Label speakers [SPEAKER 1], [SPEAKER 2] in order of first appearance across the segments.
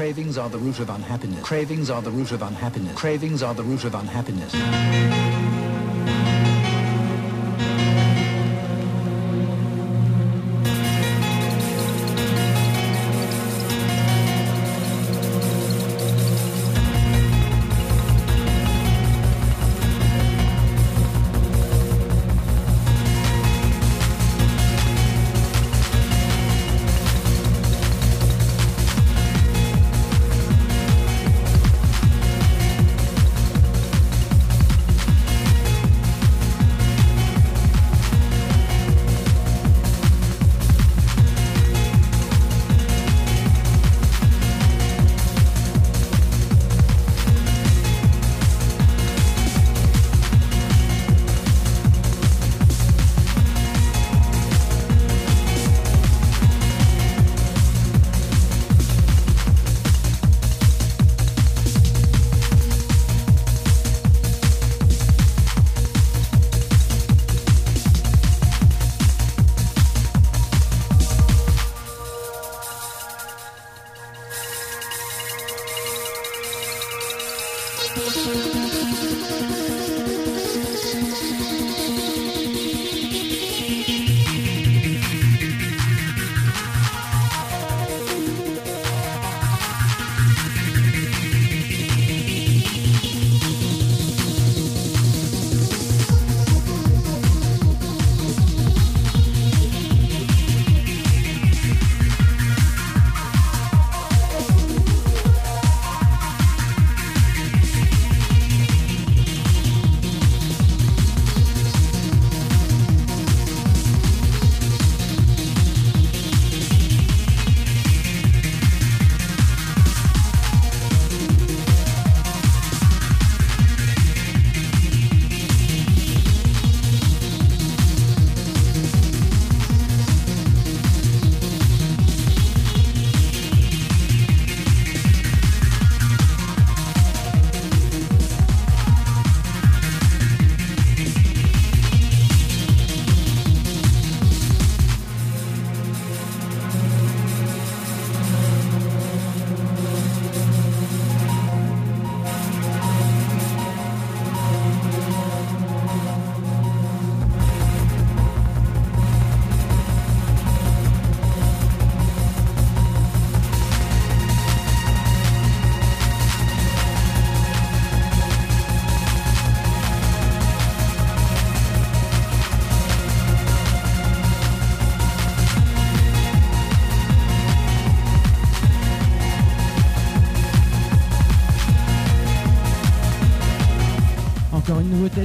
[SPEAKER 1] Cravings are the root of unhappiness. Cravings are the root of unhappiness. Cravings are the root of unhappiness.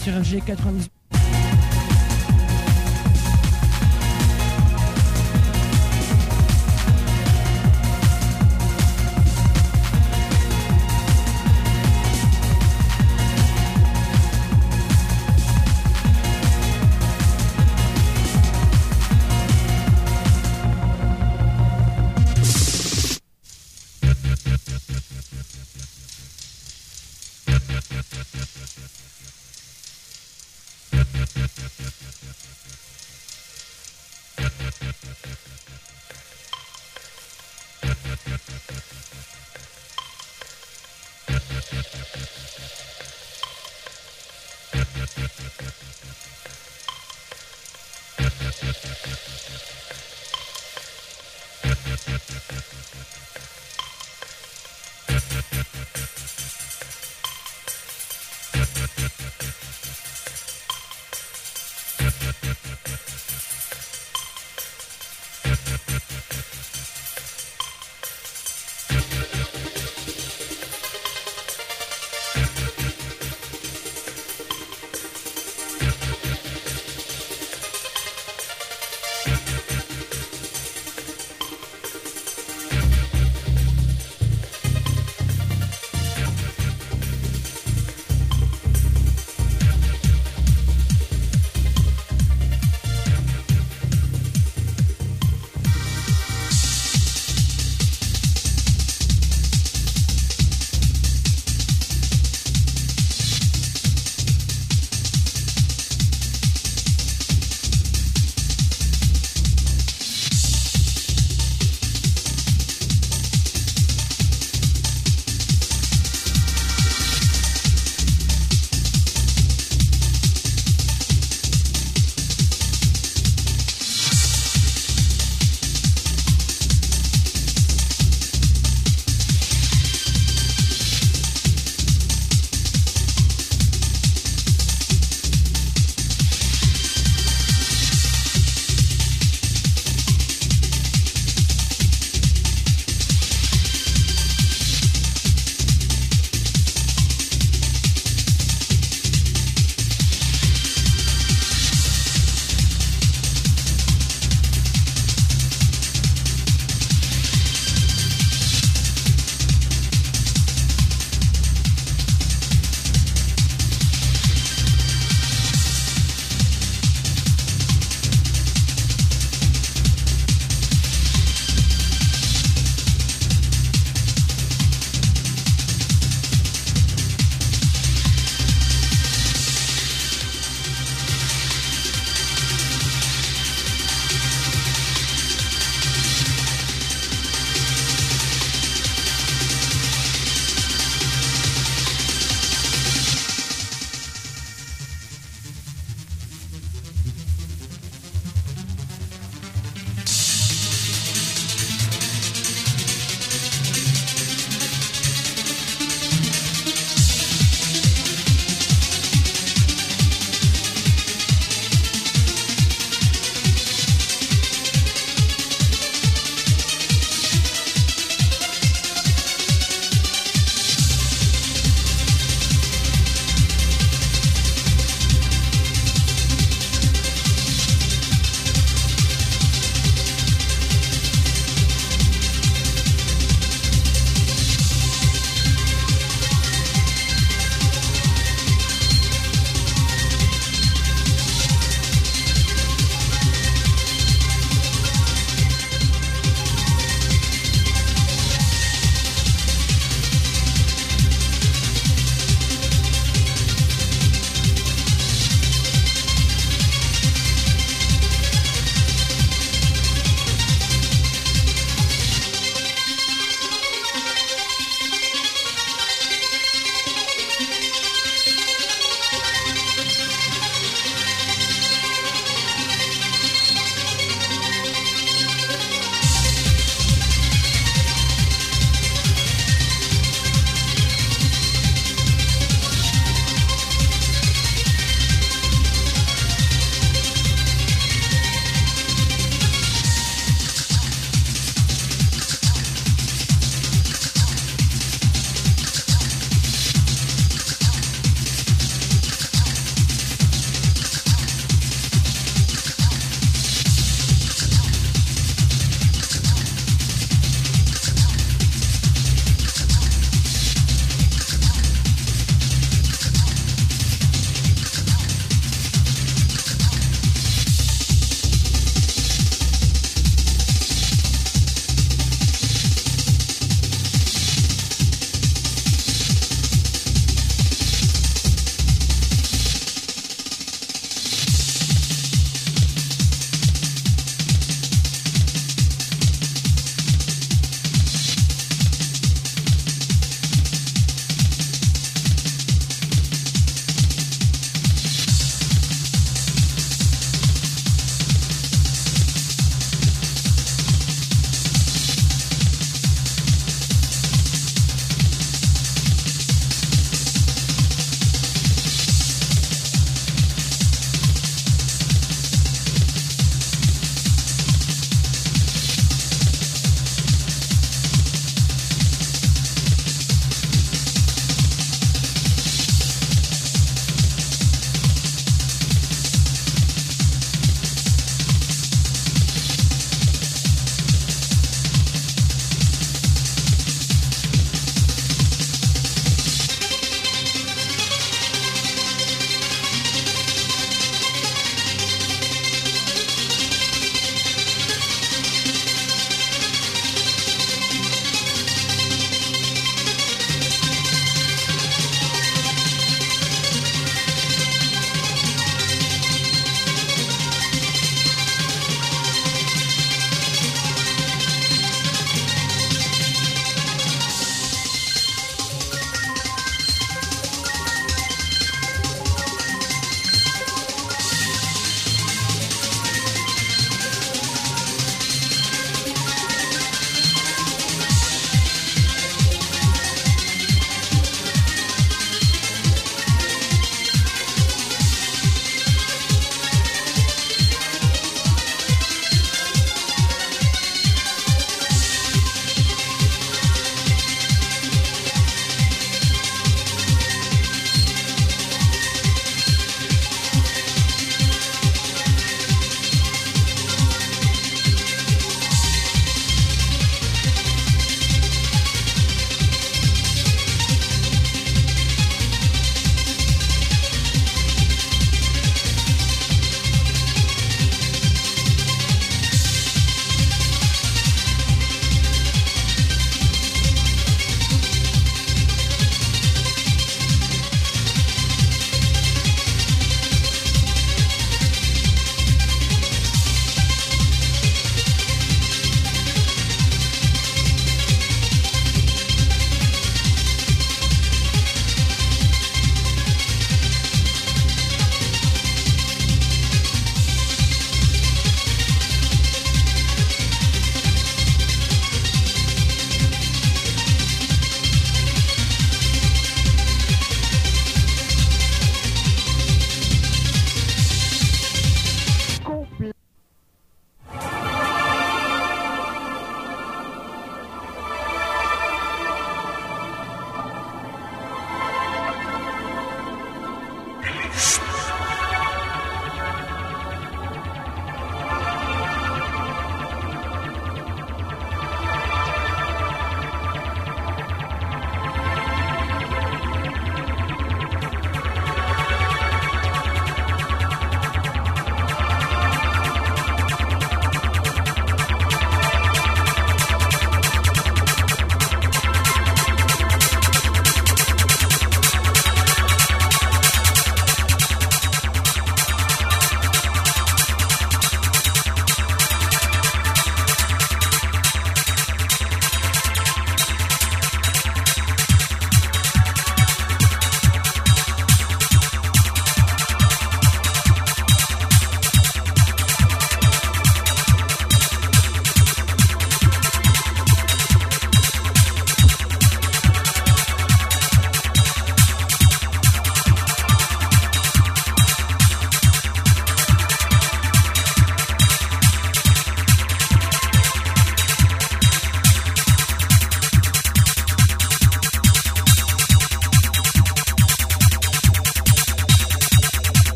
[SPEAKER 2] Sur FG 98.